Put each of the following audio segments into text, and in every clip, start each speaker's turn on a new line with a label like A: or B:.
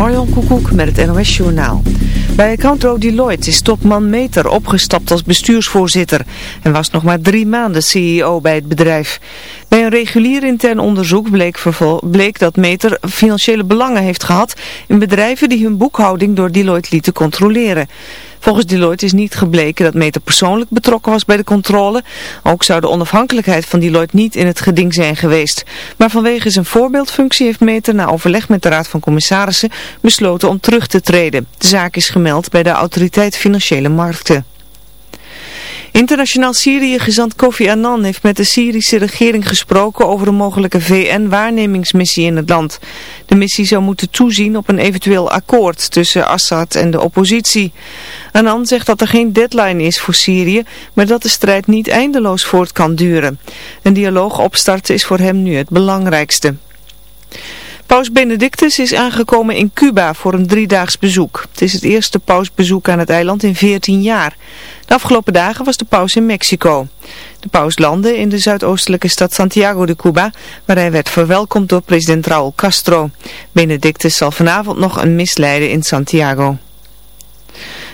A: Marion Koekoek met het NOS Journaal. Bij Accountro Deloitte is topman Meter opgestapt als bestuursvoorzitter en was nog maar drie maanden CEO bij het bedrijf. Bij een regulier intern onderzoek bleek, bleek dat Meter financiële belangen heeft gehad in bedrijven die hun boekhouding door Deloitte lieten controleren. Volgens Deloitte is niet gebleken dat Meter persoonlijk betrokken was bij de controle. Ook zou de onafhankelijkheid van Deloitte niet in het geding zijn geweest. Maar vanwege zijn voorbeeldfunctie heeft Meter na overleg met de Raad van Commissarissen besloten om terug te treden. De zaak is gemeld bij de Autoriteit Financiële Markten. Internationaal Syrië-gezant Kofi Annan heeft met de Syrische regering gesproken over een mogelijke VN-waarnemingsmissie in het land. De missie zou moeten toezien op een eventueel akkoord tussen Assad en de oppositie. Annan zegt dat er geen deadline is voor Syrië, maar dat de strijd niet eindeloos voort kan duren. Een dialoog opstarten is voor hem nu het belangrijkste. Paus Benedictus is aangekomen in Cuba voor een driedaags bezoek. Het is het eerste pausbezoek aan het eiland in 14 jaar. De afgelopen dagen was de paus in Mexico. De paus landde in de zuidoostelijke stad Santiago de Cuba, waar hij werd verwelkomd door president Raúl Castro. Benedictus zal vanavond nog een misleiden in Santiago.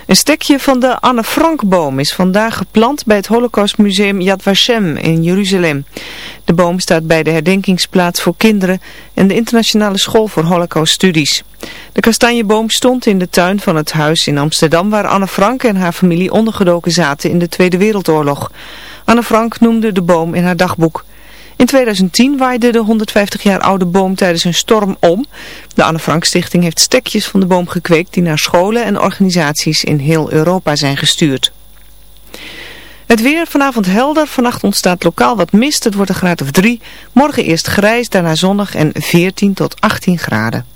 A: Een stekje van de Anne Frank-boom is vandaag geplant bij het Holocaustmuseum Yad Vashem in Jeruzalem. De boom staat bij de herdenkingsplaats voor kinderen en de internationale school voor holocauststudies. De kastanjeboom stond in de tuin van het huis in Amsterdam waar Anne Frank en haar familie ondergedoken zaten in de Tweede Wereldoorlog. Anne Frank noemde de boom in haar dagboek. In 2010 waaide de 150 jaar oude boom tijdens een storm om. De Anne Frank Stichting heeft stekjes van de boom gekweekt die naar scholen en organisaties in heel Europa zijn gestuurd. Het weer vanavond helder, vannacht ontstaat lokaal wat mist, het wordt een graad of 3. Morgen eerst grijs, daarna zonnig en 14 tot 18 graden.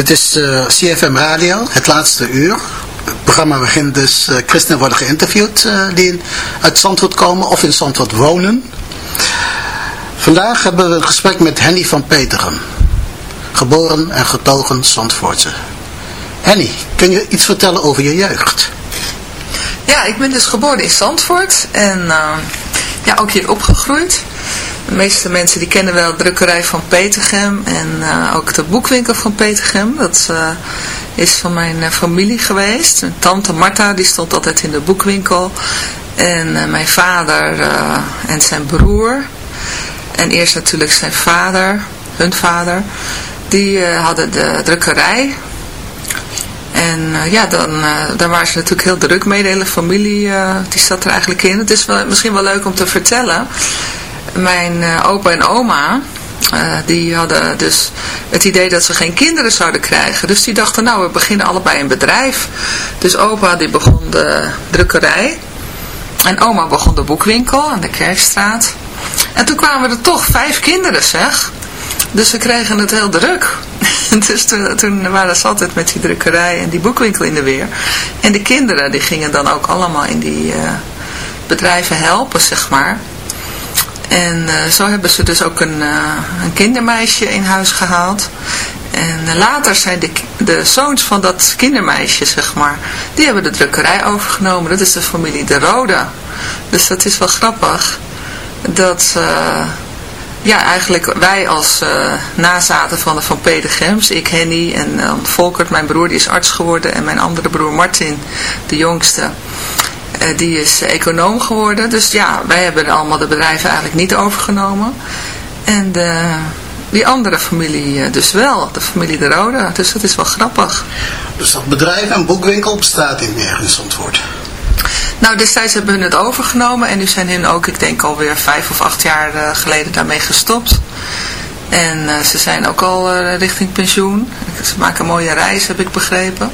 B: Dit is eh, CFM Radio, het laatste uur. Het programma begint dus, uh, christenen worden geïnterviewd uh, die uit Zandvoort komen of in Zandvoort wonen. Vandaag hebben we een gesprek met Henny van Peteren. Geboren en getogen Zandvoortse. Henny, kun je iets vertellen over je jeugd?
C: Ja, ik ben dus geboren in Zandvoort en ja, ook hier opgegroeid. De meeste mensen die kennen wel de drukkerij van Petergem en uh, ook de boekwinkel van Petergem. Dat uh, is van mijn familie geweest. Mijn tante Marta, die stond altijd in de boekwinkel. En mijn vader en zijn broer. En eerst natuurlijk zijn vader, hun vader. Die hadden de drukkerij en ja, dan, uh, daar waren ze natuurlijk heel druk mee. De hele familie die zat er eigenlijk in. Het is wel, misschien wel leuk om te vertellen. Mijn opa en oma, die hadden dus het idee dat ze geen kinderen zouden krijgen. Dus die dachten, nou, we beginnen allebei een bedrijf. Dus opa die begon de drukkerij. En oma begon de boekwinkel aan de Kerkstraat. En toen kwamen er toch vijf kinderen, zeg. Dus we kregen het heel druk. dus toen, waren ze altijd met die drukkerij en die boekwinkel in de weer. En de kinderen die gingen dan ook allemaal in die uh, bedrijven helpen, zeg maar. En uh, zo hebben ze dus ook een, uh, een kindermeisje in huis gehaald. En later zijn de, de zoons van dat kindermeisje, zeg maar, die hebben de drukkerij overgenomen. Dat is de familie De Rode. Dus dat is wel grappig. Dat ja, eigenlijk wij als nazaten van de Van Pedegems, ik Henny en Volkert, mijn broer, die is arts geworden en mijn andere broer Martin, de jongste, die is econoom geworden. Dus ja, wij hebben allemaal de bedrijven eigenlijk niet overgenomen. En de, die andere familie dus wel, de familie De Rode, dus dat is wel grappig.
B: Dus dat bedrijf en boekwinkel bestaat in Zandvoort?
C: Nou, destijds hebben hun het overgenomen en nu zijn hun ook, ik denk alweer vijf of acht jaar geleden daarmee gestopt. En uh, ze zijn ook al uh, richting pensioen. Ze maken een mooie reis, heb ik begrepen.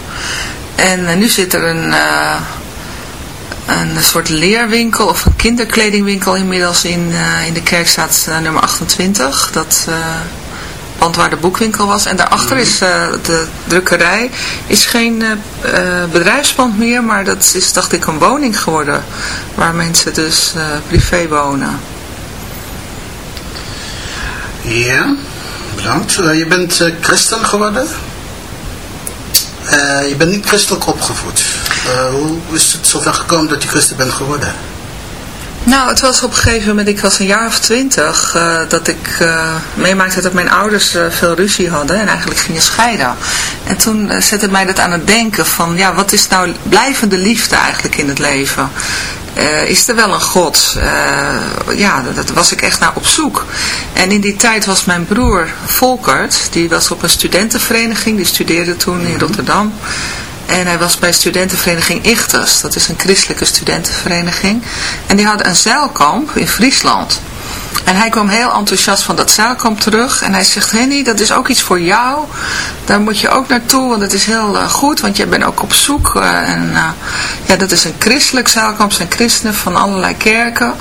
C: En nu zit er een, een soort leerwinkel of een kinderkledingwinkel inmiddels in, in de Kerkstraat nummer 28. Dat pand waar de boekwinkel was. En daarachter is uh, de drukkerij. Is geen uh, bedrijfspand meer, maar dat is dacht ik een woning geworden. Waar mensen dus privé wonen.
B: Ja, bedankt. je bent christen geworden? je bent niet christelijk opgevoed. Hoe is het zover gekomen dat je christen bent geworden?
C: Nou, het was op een gegeven moment, ik was een jaar of twintig, uh, dat ik uh, meemaakte dat mijn ouders uh, veel ruzie hadden en eigenlijk gingen scheiden. En toen zette mij dat aan het denken van, ja, wat is nou blijvende liefde eigenlijk in het leven? is er wel een God? ja, dat was ik echt naar op zoek. En in die tijd was mijn broer Volkert, die was op een studentenvereniging, die studeerde toen in Rotterdam. En hij was bij studentenvereniging Ichthus. Dat is een christelijke studentenvereniging. En die hadden een zeilkamp in Friesland. En hij kwam heel enthousiast van dat zeilkamp terug. En hij zegt, Henny, dat is ook iets voor jou. Daar moet je ook naartoe, want het is heel uh, goed. Want jij bent ook op zoek. Uh, en uh, ja, dat is een christelijk zeilkamp. zijn christenen van allerlei kerken.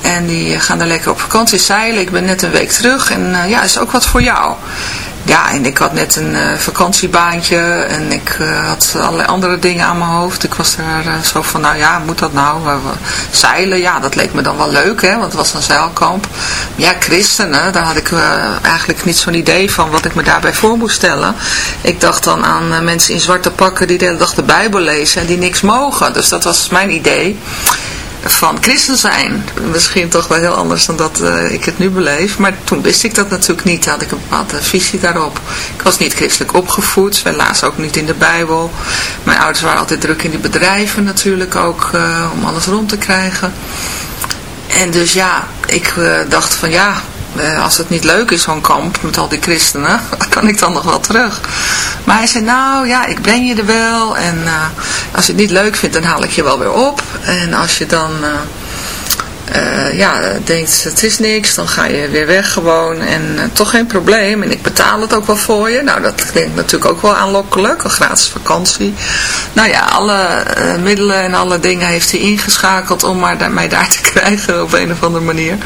C: En die gaan er lekker op vakantie zeilen. Ik ben net een week terug. En ja, is ook wat voor jou. Ja, en ik had net een uh, vakantiebaantje en ik uh, had allerlei andere dingen aan mijn hoofd. Ik was er uh, zo van, nou ja, moet dat nou? zeilen, ja, dat leek me dan wel leuk, hè, want het was een zeilkamp. Ja, christenen, daar had ik eigenlijk niet zo'n idee van wat ik me daarbij voor moest stellen. Ik dacht dan aan mensen in zwarte pakken die de hele dag de Bijbel lezen en die niks mogen. Dus dat was mijn idee van christen zijn. Misschien toch wel heel anders dan dat uh, ik het nu beleef. Maar toen wist ik dat natuurlijk niet. Had ik een bepaalde visie daarop. Ik was niet christelijk opgevoed. Wij lazen ook niet in de Bijbel. Mijn ouders waren altijd druk in die bedrijven natuurlijk ook. Uh, om alles rond te krijgen. En dus ja, ik uh, dacht van ja, uh, als het niet leuk is, zo'n kamp met al die christenen, kan ik dan nog wel terug. Maar hij zei, nou ja, ik breng je er wel. En uh, als je het niet leuk vindt, dan haal ik je wel weer op. En als je dan uh, ja, denkt, het is niks, dan ga je weer weg gewoon. En toch geen probleem. En ik betaal het ook wel voor je. Nou, dat klinkt natuurlijk ook wel aanlokkelijk. Een gratis vakantie. Nou ja, alle middelen en alle dingen heeft hij ingeschakeld om maar mij daar te krijgen op een of andere manier.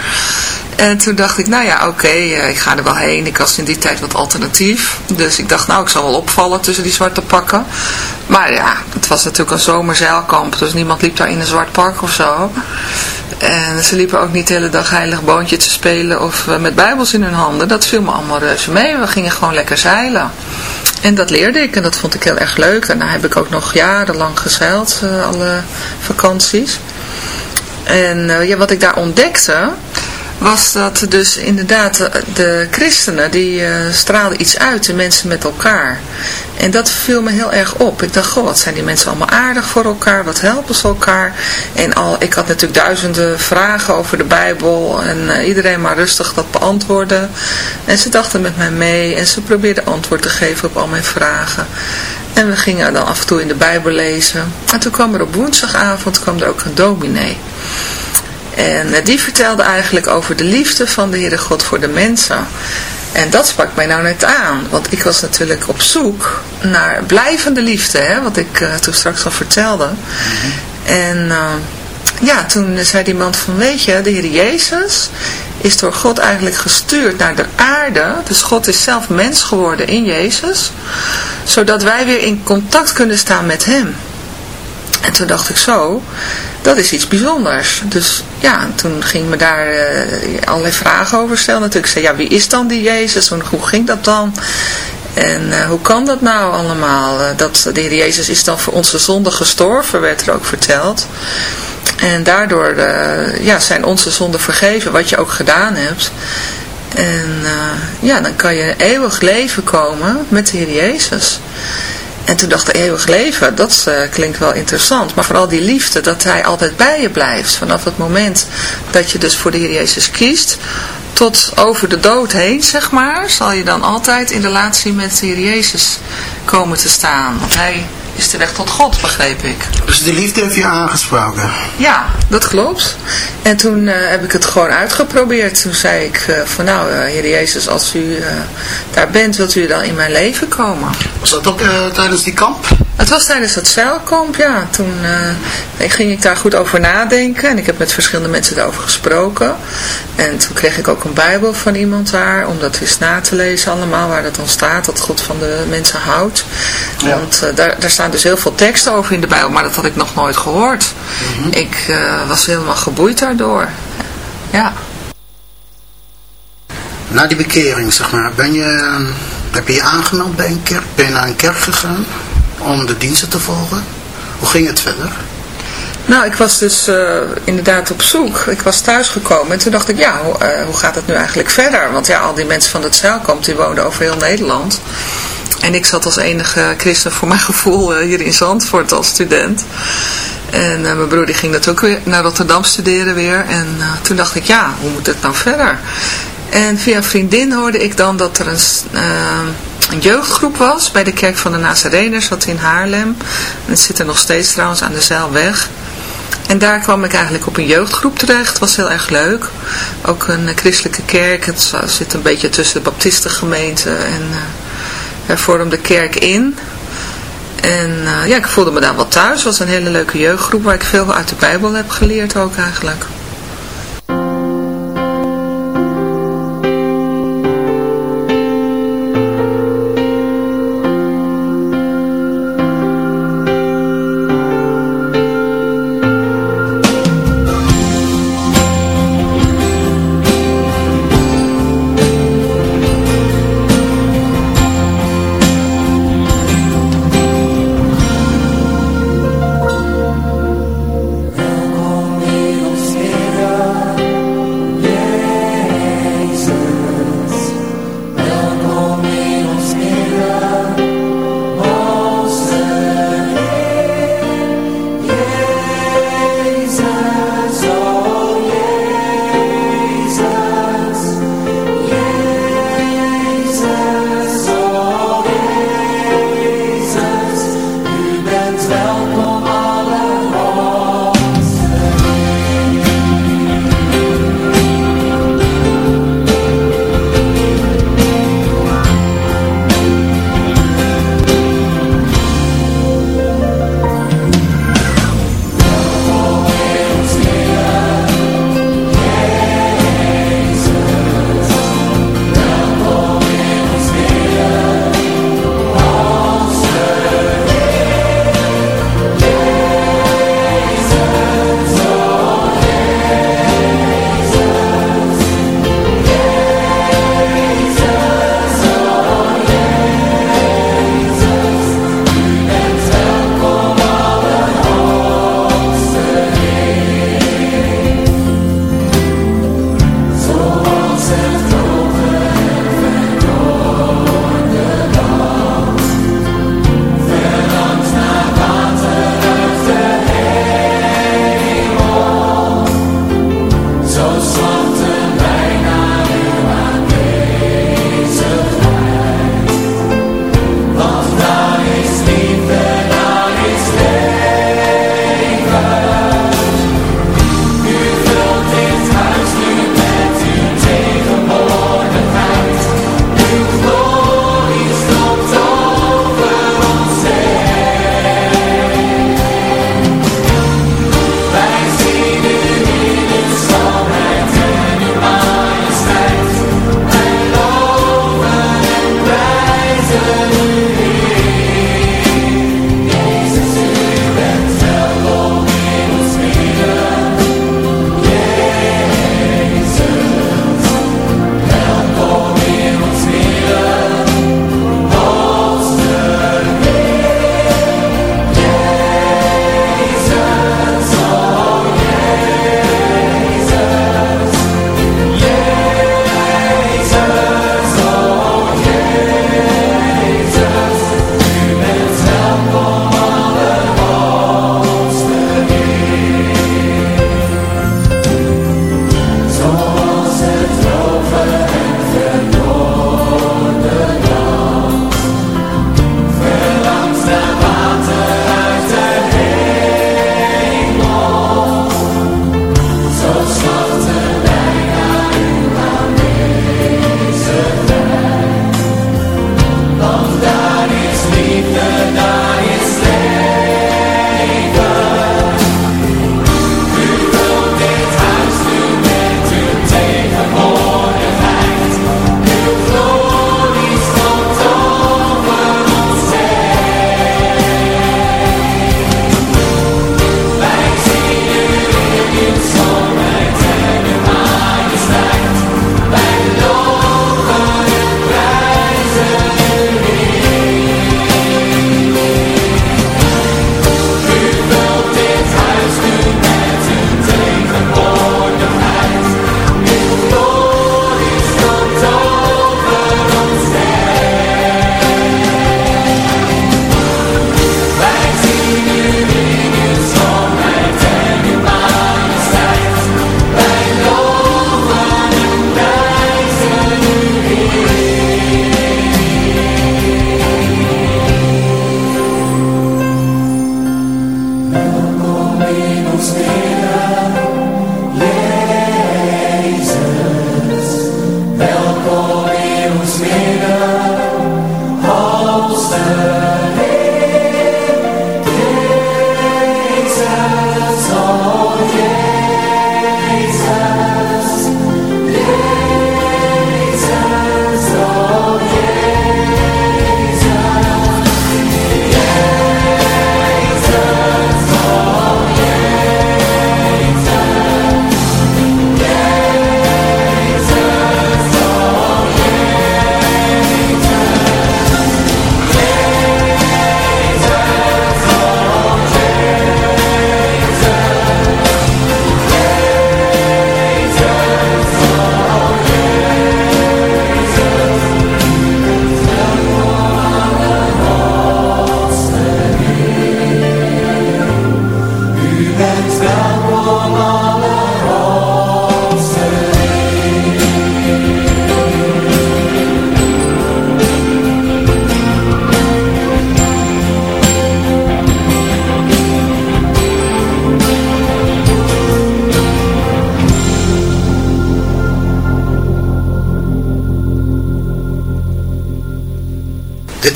C: En toen dacht ik, nou ja, oké, eh, ik ga er wel heen. Ik was in die tijd wat alternatief. Dus ik dacht, nou, ik zal wel opvallen tussen die zwarte pakken. Maar ja, het was natuurlijk een zomerzeilkamp. Dus niemand liep daar in een zwart pak of zo. En ze liepen ook niet de hele dag heilig boontje te spelen of eh, met bijbels in hun handen. Dat viel me allemaal reuze mee. We gingen gewoon lekker zeilen. En dat leerde ik en dat vond ik heel erg leuk. Daarna heb ik ook nog jarenlang gezeild, uh, alle vakanties. En ja, wat ik daar ontdekte, was dat dus inderdaad de, de christenen, die uh, straalden iets uit, de mensen met elkaar. En dat viel me heel erg op. Ik dacht, goh, wat zijn die mensen allemaal aardig voor elkaar, wat helpen ze elkaar. En al, ik had natuurlijk duizenden vragen over de Bijbel en uh, iedereen maar rustig dat beantwoorden. En ze dachten met mij mee en ze probeerden antwoord te geven op al mijn vragen. En we gingen dan af en toe in de Bijbel lezen. En toen kwam er op woensdagavond kwam er ook een dominee. En eh, die vertelde eigenlijk over de liefde van de Heere God voor de mensen. En dat sprak mij nou net aan. Want ik was natuurlijk op zoek naar blijvende liefde. Hè, wat ik uh, toen straks al vertelde. En uh, ja, toen zei die man van weet je, de Heer Jezus is door God eigenlijk gestuurd naar de aarde. Dus God is zelf mens geworden in Jezus. Zodat wij weer in contact kunnen staan met hem. En toen dacht ik zo, dat is iets bijzonders. Dus ja, toen ging me daar uh, allerlei vragen over stellen. Natuurlijk zei, ja, wie is dan die Jezus? Hoe ging dat dan? En uh, hoe kan dat nou allemaal? Uh, dat de Heer Jezus is dan voor onze zonde gestorven, werd er ook verteld. En daardoor ja, zijn onze zonden vergeven, wat je ook gedaan hebt. En ja, dan kan je eeuwig leven komen met de Heer Jezus. En toen dacht ik, eeuwig leven, dat uh, klinkt wel interessant. Maar vooral die liefde, dat hij altijd bij je blijft. Vanaf het moment dat je dus voor de Heer Jezus kiest, tot over de dood heen, zeg maar, zal je dan altijd in relatie met de Heer Jezus komen te staan. Want hij is de weg tot God, begreep ik.
B: Dus die liefde heeft je aangesproken?
C: Ja, dat klopt. En toen uh, heb ik het gewoon uitgeprobeerd. Toen zei ik uh, van nou, uh, Heer Jezus, als u daar bent, wilt u dan in mijn leven komen?
B: Was dat ook tijdens die kamp?
C: Het was tijdens het zeilkamp, ja. Toen ging ik daar goed over nadenken. En ik heb met verschillende mensen daarover gesproken. En toen kreeg ik ook een bijbel van iemand daar. Om dat eens na te lezen allemaal. Waar dat dan staat. Dat God van de mensen houdt. Ja. Want daar, daar staan dus heel veel teksten over in de bijbel. Maar dat had ik nog nooit gehoord. Mm -hmm. Ik was helemaal geboeid daardoor. Ja.
B: Na die bekering, zeg maar, ben je, heb je je aangemeld bij een kerk? Ben je naar een kerk gegaan om de diensten te volgen? Hoe ging het verder?
C: Nou, ik was dus uh, inderdaad op zoek. Ik was thuisgekomen en toen dacht ik, ja, hoe, uh, hoe gaat het nu eigenlijk verder? Want ja, al die mensen van het zeilkamp, die woonden over heel Nederland. En ik zat als enige christen voor mijn gevoel uh, hier in Zandvoort als student. En mijn broer die ging natuurlijk weer naar Rotterdam studeren weer. En toen dacht ik, ja, hoe moet het nou verder? En via een vriendin hoorde ik dan dat er een, uh, een jeugdgroep was bij de kerk van de Nazareners, wat in Haarlem. En zit er nog steeds trouwens aan de Zeilweg. En daar kwam ik eigenlijk op een jeugdgroep terecht. Het was heel erg leuk. Ook een christelijke kerk. Het zit een beetje tussen de baptistengemeente en uh, hervormde kerk in. En uh, ja, ik voelde me daar wel thuis. Het was een hele leuke jeugdgroep waar ik veel uit de Bijbel heb geleerd ook eigenlijk.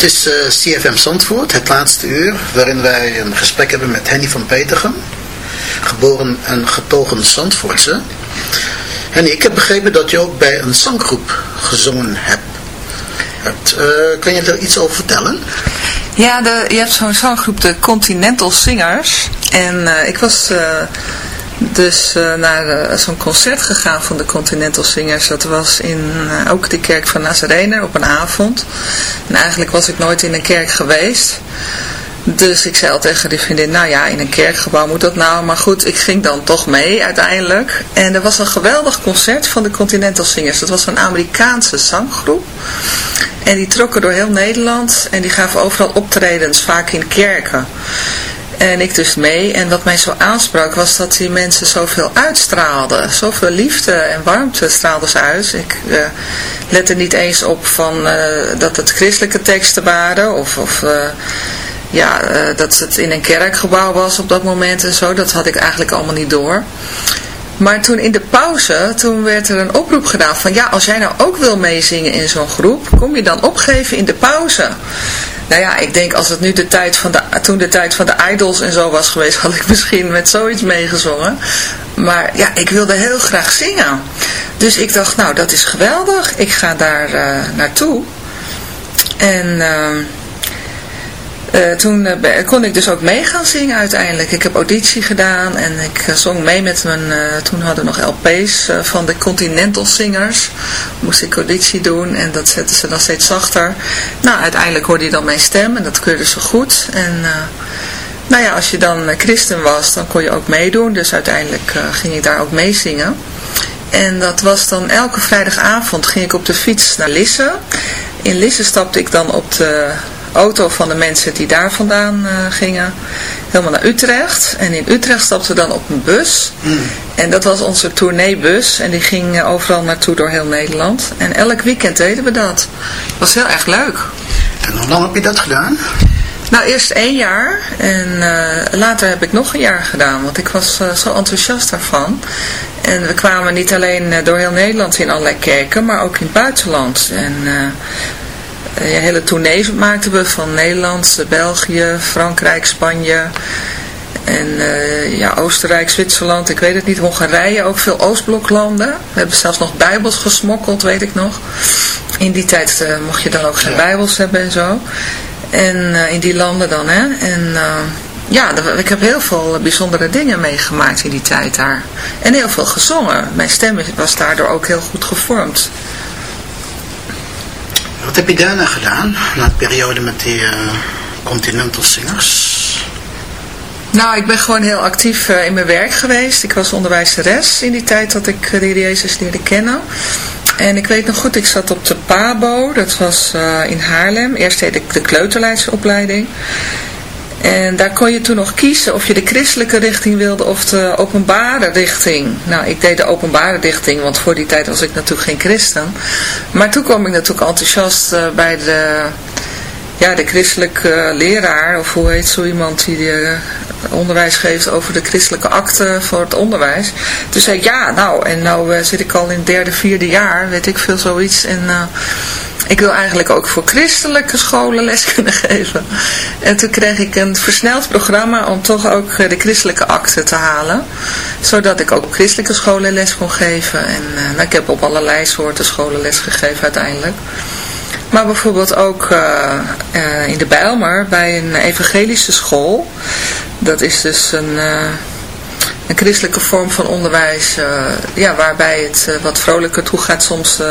B: Is uh, eh, CFM Zandvoort, het laatste uur, waarin wij een gesprek hebben met Henny van Petergem, geboren en getogen Zandvoortse. Henny, ik heb begrepen dat je ook bij een zanggroep gezongen hebt. Uh, kan je er iets over vertellen?
C: Ja, de, je hebt zo'n zanggroep, de Continental Singers. En uh, ik was dus uh, naar uh, zo'n concert gegaan van de Continental Singers. Dat was in uh, ook de kerk van Nazarene op een avond. En eigenlijk was ik nooit in een kerk geweest. Dus ik zei al tegen die vriendin, nou ja, in een kerkgebouw moet dat nou. Maar goed, ik ging dan toch mee uiteindelijk. En er was een geweldig concert van de Continental Singers. Dat was een Amerikaanse zanggroep. En die trokken door heel Nederland. En die gaven overal optredens, vaak in kerken. En ik dus mee. En wat mij zo aansprak was dat die mensen zoveel uitstraalden. Zoveel liefde en warmte straalden ze uit. Ik uh, lette niet eens op van uh, dat het christelijke teksten waren. Of, of uh, ja, dat het in een kerkgebouw was op dat moment en zo. Dat had ik eigenlijk allemaal niet door. Maar toen in de pauze, toen werd er een oproep gedaan van ja, als jij nou ook wil meezingen in zo'n groep, kom je dan opgeven in de pauze. Nou ja, ik denk als het nu de tijd van de, toen de tijd van de idols en zo was geweest, had ik misschien met zoiets meegezongen. Maar ja, ik wilde heel graag zingen. Dus ik dacht, nou dat is geweldig, ik ga daar uh, naartoe. En... Uh, uh, toen uh, kon ik dus ook mee gaan zingen uiteindelijk. Ik heb auditie gedaan en ik uh, zong mee met mijn, toen hadden we nog LP's van de Continental Singers. Moest ik auditie doen en dat zetten ze dan steeds zachter. Nou, uiteindelijk hoorde je dan mijn stem en dat keurde ze goed. En nou ja, als je dan christen was, dan kon je ook meedoen. Dus uiteindelijk ging ik daar ook mee zingen. En dat was dan elke vrijdagavond ging ik op de fiets naar Lisse. In Lisse stapte ik dan op de auto van de mensen die daar vandaan uh, gingen helemaal naar Utrecht. En in Utrecht stapten we dan op een bus. Mm. En dat was onze tourneebus. En die ging uh, overal naartoe door heel Nederland. En elk weekend deden we dat. Was heel erg leuk.
B: En hoe lang heb je dat gedaan?
C: Nou, eerst één jaar. En uh, later heb ik nog een jaar gedaan. Want ik was zo enthousiast daarvan. En we kwamen niet alleen door heel Nederland in allerlei kerken, maar ook in het buitenland. En een hele tournee maakten we van Nederland, België, Frankrijk, Spanje en uh, ja, Oostenrijk, Zwitserland, ik weet het niet, Hongarije, ook veel Oostbloklanden. We hebben zelfs nog bijbels gesmokkeld, weet ik nog. In die tijd uh, mocht je dan ook geen bijbels hebben en zo. En uh, in die landen dan, hè. En ja, ik heb heel veel bijzondere dingen meegemaakt in die tijd daar. En heel veel gezongen. Mijn stem was daardoor ook heel goed gevormd.
B: Wat heb je daarna gedaan, na de periode met die uh, Continental Singers?
C: Nou, ik ben gewoon heel actief uh, in mijn werk geweest. Ik was onderwijzeres in die tijd dat ik uh, de Jezus leerde kennen. En ik weet nog goed, ik zat op de PABO, dat was in Haarlem. Eerst deed ik de kleuterleidsopleiding. En daar kon je toen nog kiezen of je de christelijke richting wilde of de openbare richting. Nou, ik deed de openbare richting, want voor die tijd was ik natuurlijk geen christen. Maar toen kwam ik natuurlijk enthousiast uh, bij de, ja, de christelijke leraar, of hoe heet zo iemand die de, uh, onderwijs geeft over de christelijke akte voor het onderwijs. Toen zei ik, ja, nou, en nou uh, zit ik al in het derde, vierde jaar, weet ik veel zoiets. En ik wil eigenlijk ook voor christelijke scholen les kunnen geven. En toen kreeg ik een versneld programma om toch ook eh, de christelijke akte te halen. Zodat ik ook op christelijke scholen les kon geven. En nou, ik heb op allerlei soorten scholen les gegeven uiteindelijk. Maar bijvoorbeeld ook uh, uh, in de Bijlmer bij een evangelische school. Dat is dus een, een christelijke vorm van onderwijs. ja, waarbij het wat vrolijker toe gaat soms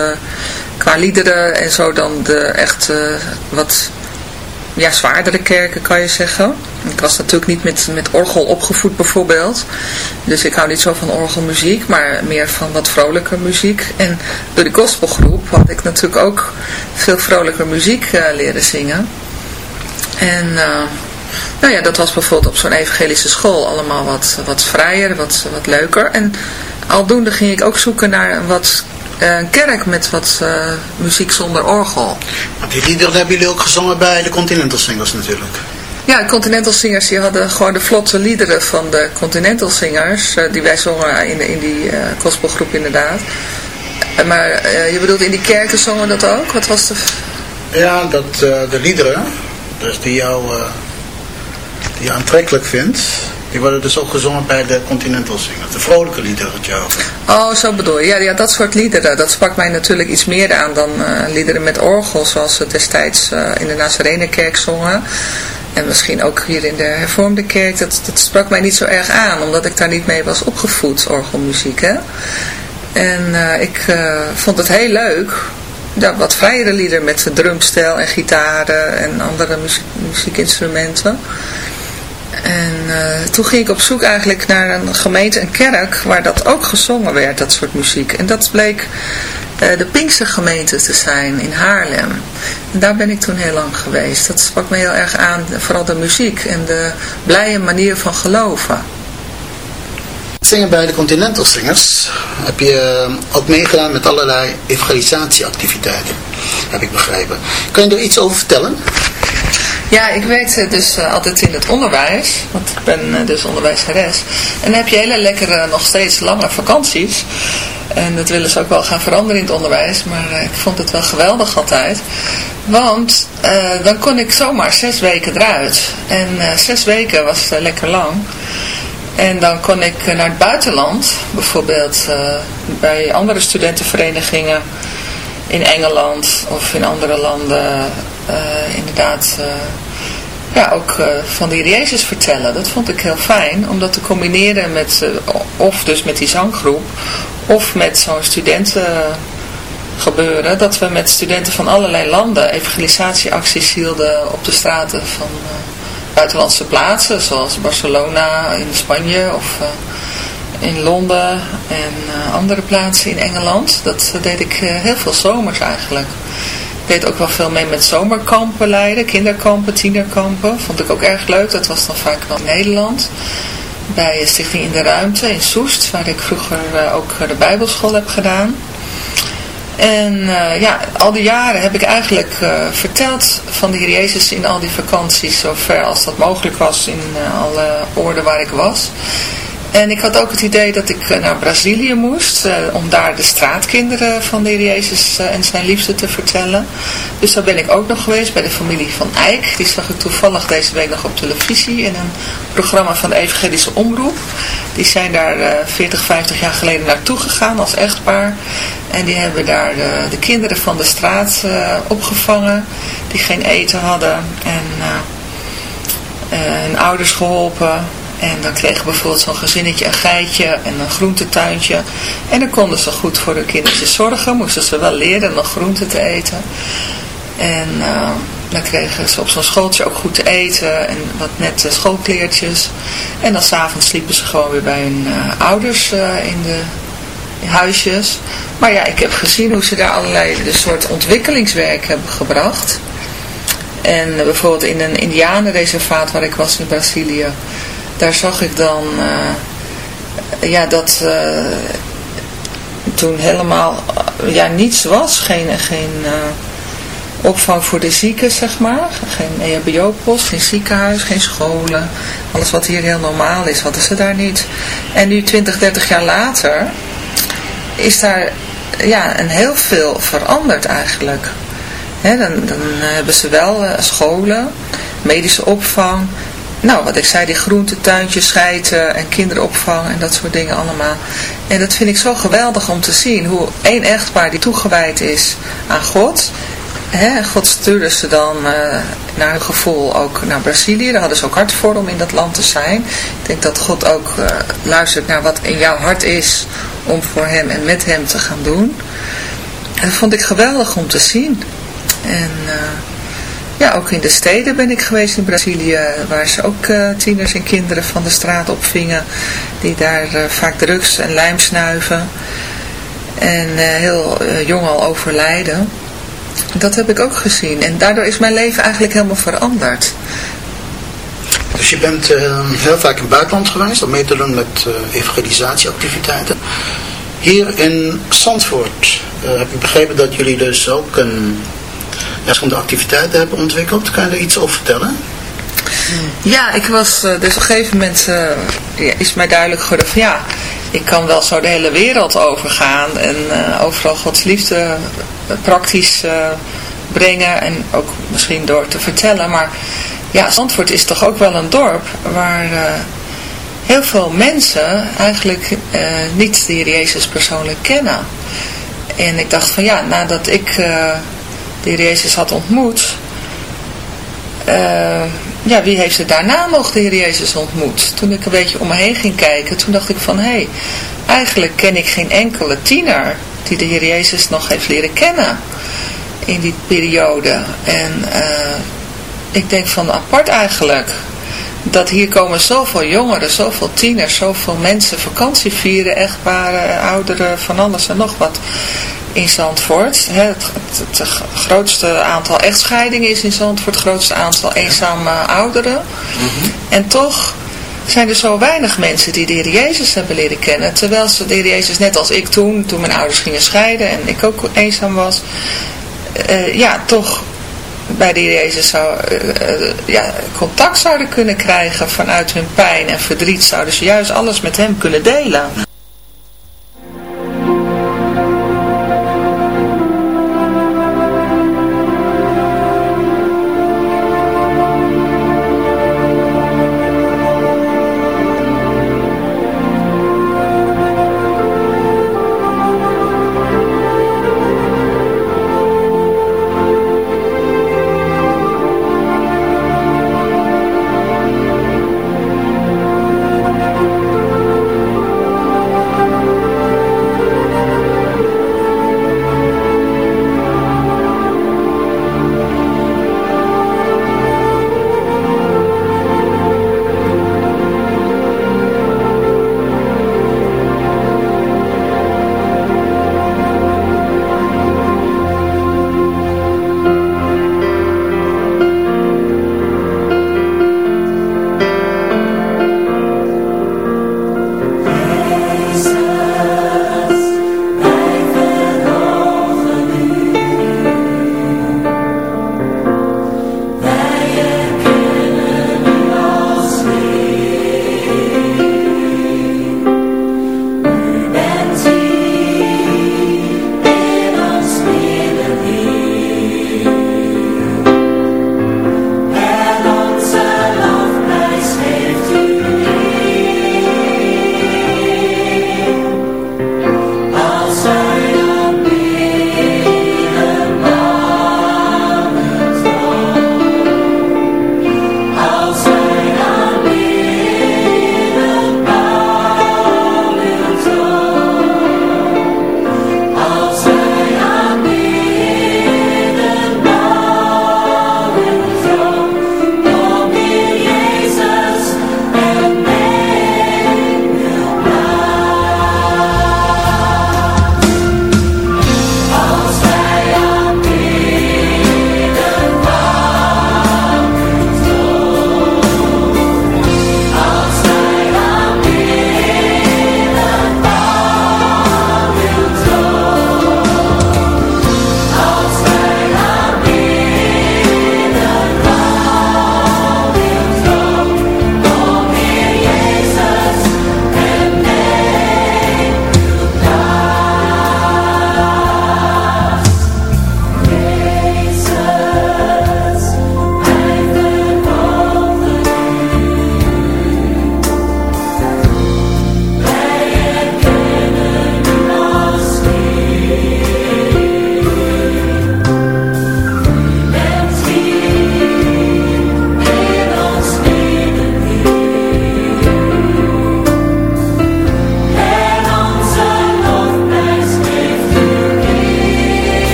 C: qua liederen en zo dan de echt wat ja, zwaardere kerken kan je zeggen. Ik was natuurlijk niet met, met orgel opgevoed bijvoorbeeld. Dus ik hou niet zo van orgelmuziek, maar meer van wat vrolijker muziek. En door de gospelgroep had ik natuurlijk ook veel vrolijker muziek uh, leren zingen. En uh, nou ja, dat was bijvoorbeeld op zo'n evangelische school allemaal wat, wat vrijer, wat, wat leuker. En aldoende ging ik ook zoeken naar wat eh, een kerk met wat uh, muziek zonder orgel.
B: Die liederen hebben jullie ook gezongen bij de Continental Singers natuurlijk.
C: Ja, de Continental Singers die hadden gewoon de vlotte liederen van de Continental Singers. Uh, die wij zongen in, in die uh, gospelgroep inderdaad. maar je bedoelt in die kerken zongen dat ook? Wat was de...
B: Ja, dat de liederen, dus die jou, die je aantrekkelijk vindt, die worden dus ook gezongen bij de Continental Singers. De vrolijke liederen.
C: Oh, zo bedoel je. Ja, ja, dat soort liederen. Dat sprak mij natuurlijk iets meer aan dan liederen met orgel. Zoals ze destijds in de Nazarenekerk zongen. En misschien ook hier in de hervormde kerk. Dat, dat sprak mij niet zo erg aan. Omdat ik daar niet mee was opgevoed, orgelmuziek. Hè? En ik vond het heel leuk ja, wat vrijere liederen met drumstel en gitaren en andere muziekinstrumenten. En uh, toen ging ik op zoek eigenlijk naar een gemeente, een kerk, waar dat ook gezongen werd, dat soort muziek. En dat bleek uh, de Pinkse gemeente te zijn in Haarlem. En daar ben ik toen heel lang geweest. Dat sprak me heel erg aan, vooral de muziek en de blije manier van geloven.
B: Zingen bij de Continental Singers heb je eh, ook meegedaan met allerlei evangelisatieactiviteiten, heb ik begrepen. Kan je er iets over vertellen?
C: Ja, ik werkte dus uh, altijd in het onderwijs, want ik ben uh, dus onderwijzeres. En dan heb je hele lekkere, nog steeds lange vakanties. En dat willen ze ook wel gaan veranderen in het onderwijs, maar ik vond het wel geweldig altijd. Want dan kon ik zomaar zes weken eruit. En zes weken was lekker lang. En dan kon ik naar het buitenland, bijvoorbeeld bij andere studentenverenigingen in Engeland of in andere landen uh, inderdaad uh, ja, ook uh, van de Jezus vertellen. Dat vond ik heel fijn, om dat te combineren met, of dus met die zanggroep, of met zo'n studentengebeuren, dat we met studenten van allerlei landen evangelisatieacties hielden op de straten van buitenlandse plaatsen, zoals Barcelona in Spanje of in Londen en andere plaatsen in Engeland. Dat deed ik heel veel zomers eigenlijk. Deed ook wel veel mee met zomerkampen leiden, kinderkampen, tienerkampen. Vond ik ook erg leuk. Dat was dan vaak wel in Nederland. Bij Stichting in de Ruimte in Soest, waar ik vroeger uh, ook de bijbelschool heb gedaan. En uh, ja, al die jaren heb ik eigenlijk verteld van de Heer Jezus in al die vakanties, zover als dat mogelijk was in alle oorden waar ik was. En ik had ook het idee dat ik eh, naar Brazilië moest, uh, om daar de straatkinderen van de Heer Jezus uh, en zijn liefde te vertellen. Dus daar ben ik ook nog geweest bij de familie van Eijk. Die zag ik toevallig deze week nog op televisie in een programma van de Evangelische Omroep. Die zijn daar 40, 50 jaar geleden naartoe gegaan als echtpaar. En die hebben daar de, de kinderen van de straat opgevangen, die geen eten hadden. En hun ouders geholpen en dan kregen bijvoorbeeld zo'n gezinnetje een geitje en een groentetuintje. En dan konden ze goed voor hun kindertjes zorgen. Moesten ze wel leren nog groenten te eten. En uh, dan kregen ze op zo'n schooltje ook goed te eten en wat nette schoolkleertjes. En dan s'avonds sliepen ze gewoon weer bij hun uh, ouders uh, in de huisjes. Maar ja, ik heb gezien hoe ze daar allerlei de soort ontwikkelingswerk hebben gebracht. En bijvoorbeeld in een indianenreservaat waar ik was in Brazilië daar zag ik dan uh, ja, dat uh, toen helemaal ja, niets was. Geen, geen opvang voor de zieken, zeg maar. Geen EHBO-post, geen ziekenhuis, geen scholen. Alles wat hier heel normaal is, hadden ze daar niet. En nu 20, 30 jaar later is daar ja, een heel veel veranderd eigenlijk. dan, dan hebben ze wel scholen, medische opvang, nou, wat ik zei, die groentetuintjes, scheiden en kinderopvang en dat soort dingen allemaal. En dat vind ik zo geweldig om te zien, hoe één echtpaar die toegewijd is aan God. Hè, God stuurde ze dan uh, naar hun gevoel ook naar Brazilië. Daar hadden ze ook hart voor om in dat land te zijn. Ik denk dat God ook uh, luistert naar wat in jouw hart is om voor hem en met hem te gaan doen. En dat vond ik geweldig om te zien. En... Uh, ja, ook in de steden ben ik geweest in Brazilië, waar ze ook uh, tieners en kinderen van de straat opvingen, die daar uh, vaak drugs en lijm snuiven en uh, heel jong al overlijden. Dat heb ik ook gezien en daardoor is mijn leven eigenlijk helemaal veranderd.
B: Dus je bent heel vaak in het buitenland geweest om mee te doen met evangelisatieactiviteiten. Hier in Zandvoort heb ik begrepen dat jullie dus ook een verschillende activiteiten hebben ontwikkeld. Kan je er iets over vertellen?
C: Ja, ik was, uh, dus op een gegeven moment uh, is mij duidelijk geworden van ja, ik kan wel zo de hele wereld overgaan en uh, overal Gods liefde praktisch brengen en ook misschien door te vertellen. Maar ja, Zandvoort is toch ook wel een dorp waar heel veel mensen eigenlijk niet de Jezus persoonlijk kennen. En ik dacht van ja, nadat ik de Heer Jezus had ontmoet uh, ja, wie heeft er daarna nog de Heer Jezus ontmoet? Toen ik een beetje om me heen ging kijken, toen dacht ik van, hé, hey, eigenlijk ken ik geen enkele tiener die de Heer Jezus nog heeft leren kennen in die periode. En uh, ik denk van apart eigenlijk, dat hier komen zoveel jongeren, zoveel tieners, zoveel mensen vakantie vieren, echtparen, ouderen, van alles en nog wat in Zandvoort. Het, het, grootste aantal echtscheidingen is in Zandvoort, het grootste aantal eenzame ouderen. Mhm. En toch zijn er zo weinig mensen die de Heer Jezus hebben leren kennen. Terwijl ze de Heer Jezus, net als ik toen, toen mijn ouders gingen scheiden en ik ook eenzaam was, uh, ja, toch bij Heer Jezus zou, uh, ja, contact zouden kunnen krijgen vanuit hun pijn en verdriet. Zouden ze juist alles met hem kunnen delen.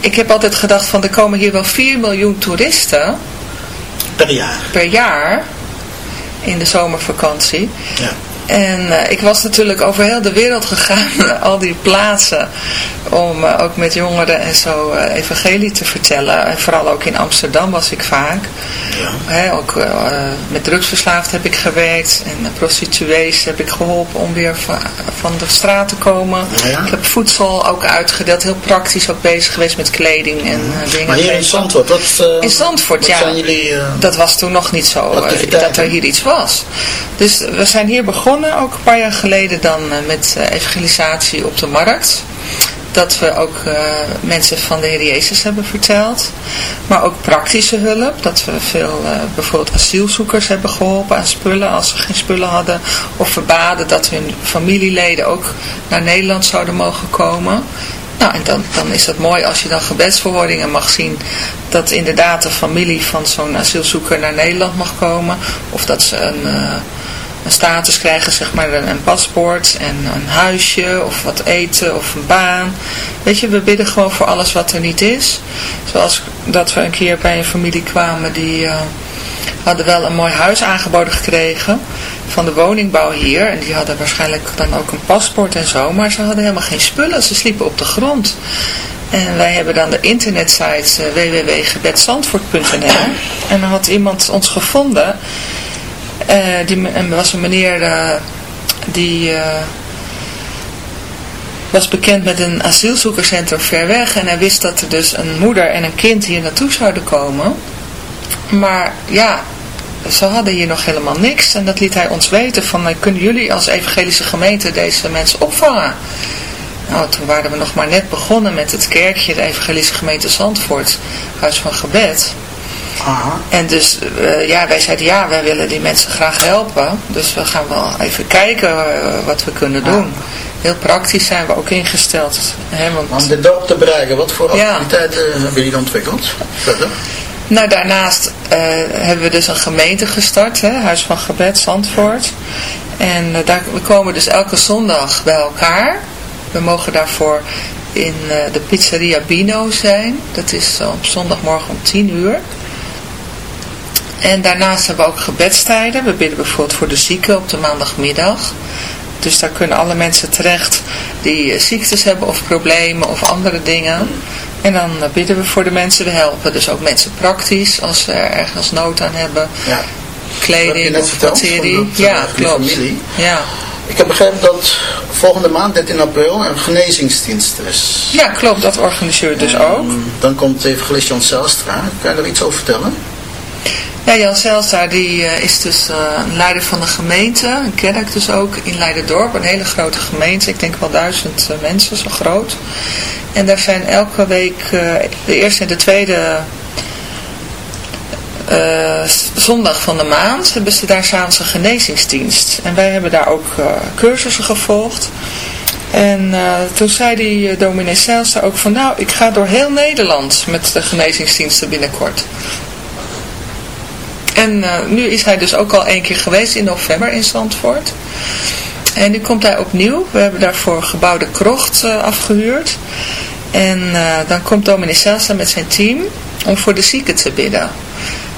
C: Ik heb altijd gedacht van er komen hier wel 4 miljoen toeristen.
B: Per jaar.
C: Per jaar. In de zomervakantie.
B: Ja.
C: En uh, ik was natuurlijk over heel de wereld gegaan, al die plaatsen, om uh, ook met jongeren en zo uh, evangelie te vertellen. En vooral ook in Amsterdam was ik vaak. Ja. He, ook met drugsverslaafd heb ik gewerkt en prostituees heb ik geholpen om weer van, van de straat te komen. Ja. Ik heb voedsel ook uitgedeeld, heel praktisch ook bezig geweest met kleding en dingen.
B: Maar hier in Zandvoort, wat,
C: in Zandvoort, ja.
B: Zijn jullie,
C: dat was toen nog niet zo, dat er hier iets was. Dus we zijn hier begonnen ook een paar jaar geleden dan uh, met uh, evangelisatie op de markt. Dat we ook uh, mensen van de Heer Jezus hebben verteld. Maar ook praktische hulp. Dat we veel bijvoorbeeld asielzoekers hebben geholpen aan spullen als ze geen spullen hadden. Of verbaden dat hun familieleden ook naar Nederland zouden mogen komen. Nou, en dan, dan is het mooi als je dan gebedsverhoordingen mag zien dat inderdaad de familie van zo'n asielzoeker naar Nederland mag komen. Of dat ze een een status krijgen, zeg maar een, paspoort en een huisje of wat eten of een baan. Weet je, we bidden gewoon voor alles wat er niet is. Zoals dat we een keer bij een familie kwamen die uh, hadden wel een mooi huis aangeboden gekregen van de woningbouw hier. En die hadden waarschijnlijk dan ook een paspoort en zo, maar ze hadden helemaal geen spullen. Ze sliepen op de grond. En wij hebben dan de internetsite uh, www.gebedsandvoort.nl en dan had iemand ons gevonden uh, die, en was een meneer uh, die was bekend met een asielzoekerscentrum ver weg. En hij wist dat er dus een moeder en een kind hier naartoe zouden komen. Maar ja, ze hadden hier nog helemaal niks. En dat liet hij ons weten van, kunnen jullie als evangelische gemeente deze mensen opvangen? Nou, toen waren we nog maar net begonnen met het kerkje, de evangelische gemeente Zandvoort, Huis van Gebed. Aha. En dus, uh, ja, wij zeiden ja, wij willen die mensen graag helpen. Dus we gaan wel even kijken uh, wat we kunnen doen. Heel praktisch zijn we ook ingesteld. Hè, want...
B: Om dit dorp te bereiken, wat voor activiteiten ja. hebben jullie ontwikkeld? Verder?
C: Nou, daarnaast uh, hebben we dus een gemeente gestart, hè, Huis van Gebed, Zandvoort. En daar, we komen dus elke zondag bij elkaar. We mogen daarvoor in de pizzeria Bino zijn. Dat is op zondagmorgen om 10 uur. En daarnaast hebben we ook gebedstijden. We bidden bijvoorbeeld voor de zieken op de maandagmiddag. Dus daar kunnen alle mensen terecht die eh, ziektes hebben of problemen of andere dingen. En dan eh, bidden we voor de mensen. We helpen dus ook mensen praktisch als ze er ergens nood aan hebben. Ja. Kleding of materie. Ja, klopt. Ja.
B: Ik heb begrepen dat volgende maand, 13 april, een genezingsdienst is.
C: Ja, klopt. Dat organiseert dus ook.
B: Dan komt evangelist Jan Zelstra. Kan je daar iets over vertellen?
C: Ja, Jan die uh, is dus uh, leider van de gemeente, een kerk dus ook in Leiderdorp, een hele grote gemeente, ik denk wel duizend uh, mensen, zo groot. En daar zijn elke week, de eerste en de tweede zondag van de maand, hebben ze daar s'avonds een genezingsdienst. En wij hebben daar ook cursussen gevolgd. En toen zei die dominee Zijlstra ook van, nou, ik ga door heel Nederland met de genezingsdiensten binnenkort. En uh, nu is hij dus ook al één keer geweest in november in Zandvoort. En nu komt hij opnieuw. We hebben daarvoor gebouwde krocht uh, afgehuurd. En uh, dan komt dominee Selsa met zijn team om voor de zieken te bidden.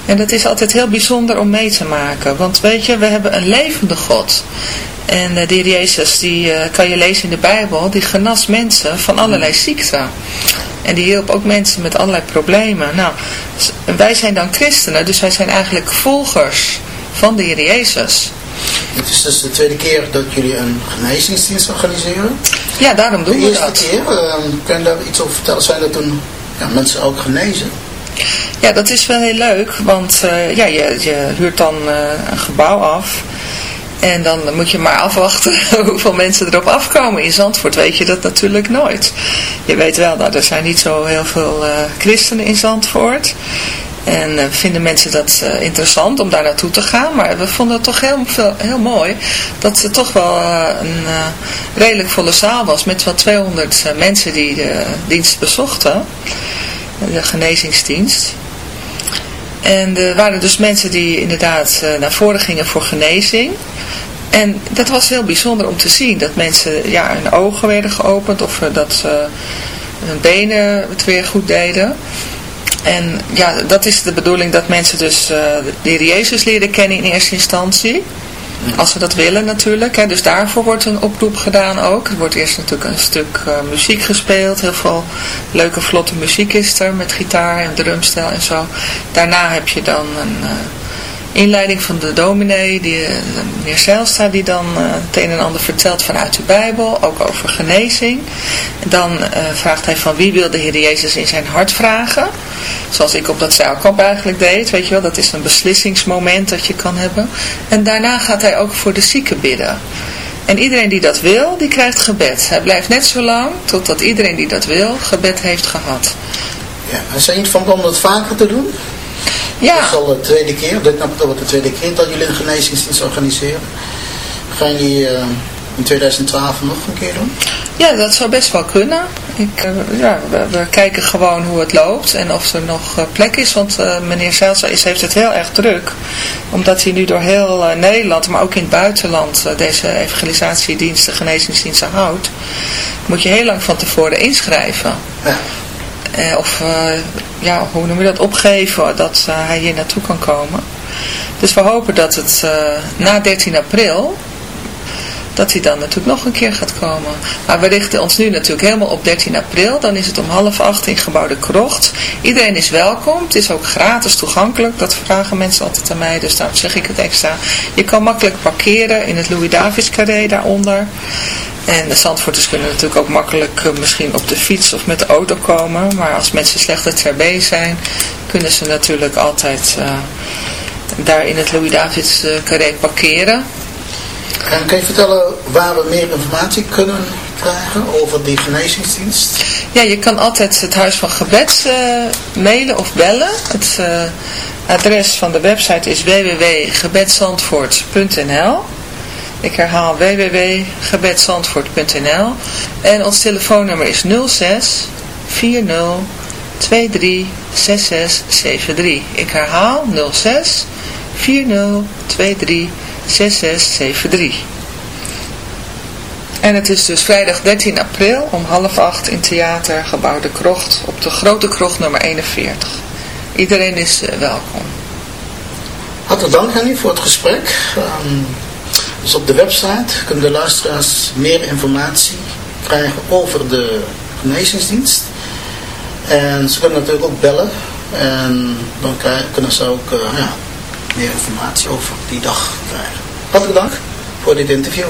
C: En dat is altijd heel bijzonder om mee te maken. Want weet je, we hebben een levende God. En de heer Jezus, die kan je lezen in de Bijbel, die genas mensen van allerlei ziekten. En die hielp ook mensen met allerlei problemen. Nou, wij zijn dan christenen, dus wij zijn eigenlijk volgers van de Heer Jezus.
B: Het is dus de tweede keer dat jullie een genezingsdienst organiseren?
C: Ja, daarom doen we dat.
B: De eerste keer, uh, kan je daar iets over vertellen? Zijn er toen ja, mensen ook genezen?
C: Ja, dat is wel heel leuk, want uh, ja, je, je huurt dan uh, een gebouw af en dan moet je maar afwachten hoeveel mensen erop afkomen. In Zandvoort weet je dat natuurlijk nooit. Je weet wel dat er zijn niet zo heel veel uh, christenen in Zandvoort. En vinden mensen dat interessant om daar naartoe te gaan. Maar we vonden het toch heel, heel mooi dat het toch wel een redelijk volle zaal was. Met wel 200 mensen die de dienst bezochten. De genezingsdienst. En er waren dus mensen die inderdaad naar voren gingen voor genezing. En dat was heel bijzonder om te zien. Dat mensen ja, hun ogen werden geopend. Of dat ze hun benen het weer goed deden. En ja, dat is de bedoeling dat mensen dus uh, de Heer Jezus leren kennen in eerste instantie. Als ze dat willen natuurlijk. Hè. Dus daarvoor wordt een oproep gedaan ook. Er wordt eerst natuurlijk een stuk uh, muziek gespeeld. Heel veel leuke vlotte muziek is er met gitaar en drumstel en zo. Daarna heb je dan een... Inleiding van de dominee, die, eh, meneer Zijlstra, die dan uh, het een en ander vertelt vanuit de Bijbel, ook over genezing. Dan uh, vraagt hij van wie wil de Heer Jezus in zijn hart vragen. Zoals ik op dat zeilkamp eigenlijk deed, weet je wel, dat is een beslissingsmoment dat je kan hebben. En daarna gaat hij ook voor de zieken bidden. En iedereen die dat wil, die krijgt gebed. Hij blijft net zo lang totdat iedereen die dat wil, gebed heeft gehad.
B: Ja, zijn jullie van plan dat vaker te doen? Ja. Dat is al de tweede keer, dit wordt de tweede keer dat jullie een genezingsdienst organiseren. Gaan jullie uh, in 2012 nog een keer doen?
C: Ja, dat zou best wel kunnen. Ik, uh, ja, we, we, kijken gewoon hoe het loopt en of er nog uh, plek is. Want meneer Zijlsa is, heeft het heel erg druk. Omdat hij nu door heel Nederland, maar ook in het buitenland, deze evangelisatiediensten, genezingsdiensten houdt. Moet je heel lang van tevoren inschrijven. Ja. Eh, of uh, ja, hoe noem je dat, opgeven dat uh, hij hier naartoe kan komen. Dus we hopen dat het na 13 april, dat hij dan natuurlijk nog een keer gaat komen. Maar we richten ons nu natuurlijk helemaal op 13 april. Dan is het om half acht in gebouw de Krocht. Iedereen is welkom. Het is ook gratis toegankelijk. Dat vragen mensen altijd aan mij. Dus daarom zeg ik het extra. Je kan makkelijk parkeren in het Louis-Davids carré daaronder. En de Zandvoorters kunnen natuurlijk ook makkelijk uh, misschien op de fiets of met de auto komen. Maar als mensen slechter ter zijn, kunnen ze natuurlijk altijd uh, daar in het Louis-Davids uh, carré parkeren.
B: En kan je vertellen waar we meer informatie kunnen krijgen over die genezingsdienst?
C: Ja, je kan altijd het Huis van Gebed mailen of bellen. Het adres van de website is www.gebedsandvoort.nl ik herhaal www.gebedsandvoort.nl En ons telefoonnummer is 06 40 23 6673. Ik herhaal 06 40 23 6673. En het is dus vrijdag 13 april om half acht in Theater Gebouw de Krocht op de Grote Krocht nummer 41. Iedereen is uh, welkom.
B: Hartelijk dank Henny voor het gesprek. Dus op de website kunnen de luisteraars meer informatie krijgen over de genezingsdienst. En ze kunnen natuurlijk ook bellen. En dan kunnen ze ook uh, ja, meer informatie over die dag krijgen. Hartelijk dank voor dit interview.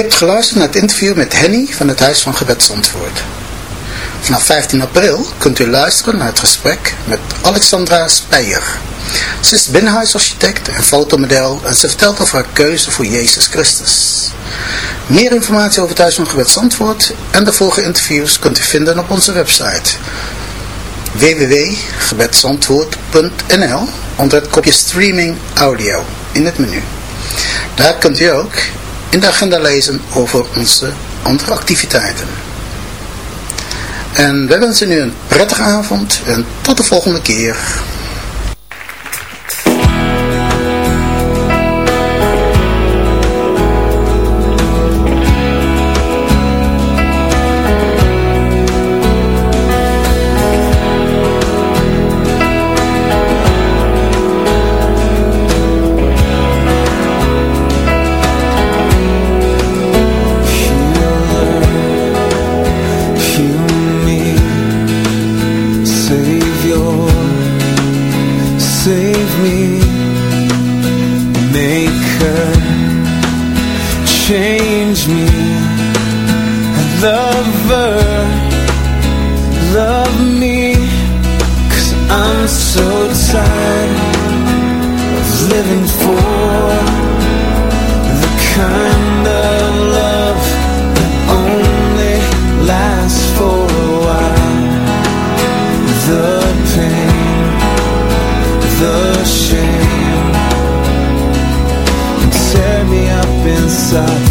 B: Hebt geluisterd naar het interview met Henny van het Huis van Gebed Zandvoort. Vanaf 15 april kunt u luisteren naar het gesprek met Alexandra Speyer. Ze is binnenhuisarchitect en fotomodel en ze vertelt over haar keuze voor Jezus Christus. Meer informatie over het Huis van Gebed Zandvoort en de volgende interviews kunt u vinden op onze website www.gebedsantwoord.nl onder het kopje streaming audio in het menu. Daar kunt u ook in de agenda lezen over onze andere activiteiten. En wij wensen u een prettige avond en tot de volgende keer.
D: ashamed and tear me up inside.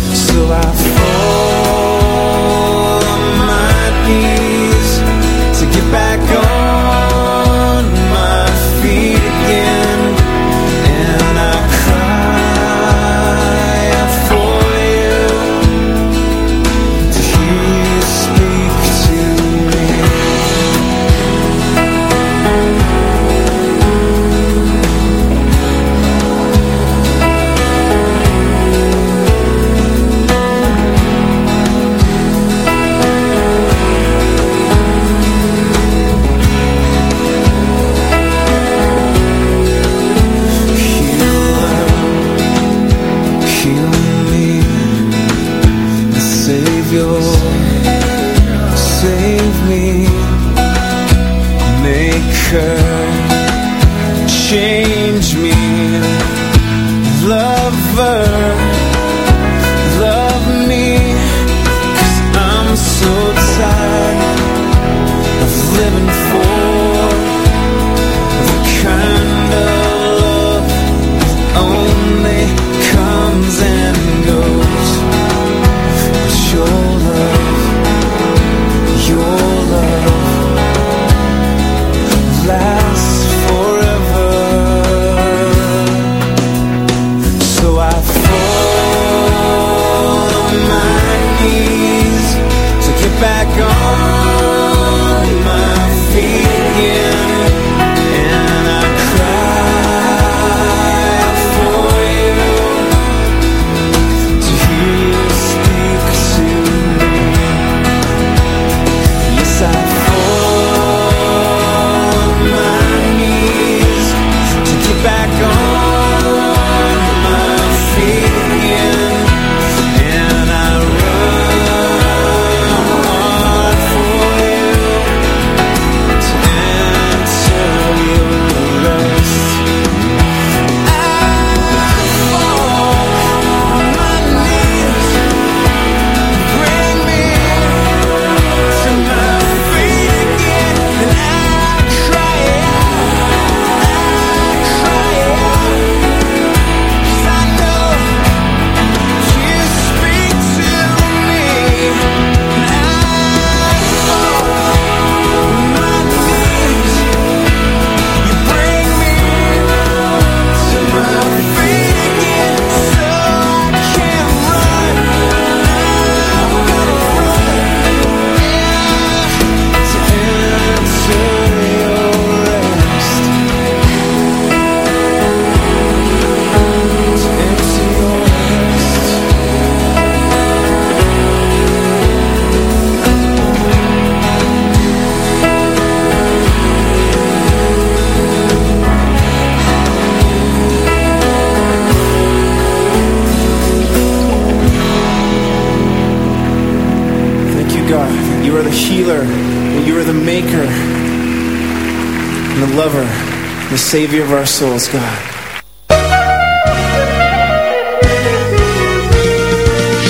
D: Souls, God.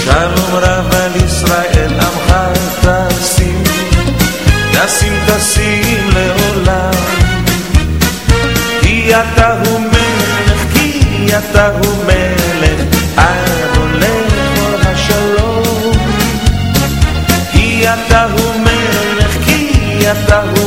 E: Shalom Rav al Israel Amcha Tasim Tasim Tasim Leolam Ki Ata Hu Melech Ki Ata Hu Melech HaShalom Ki Ata Hu Melech Ki Ata Hu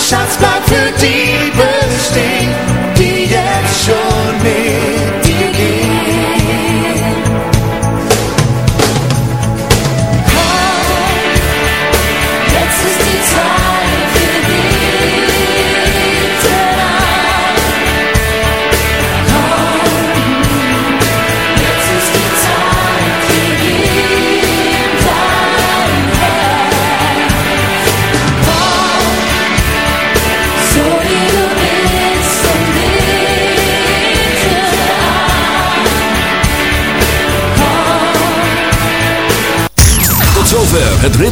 F: shots go.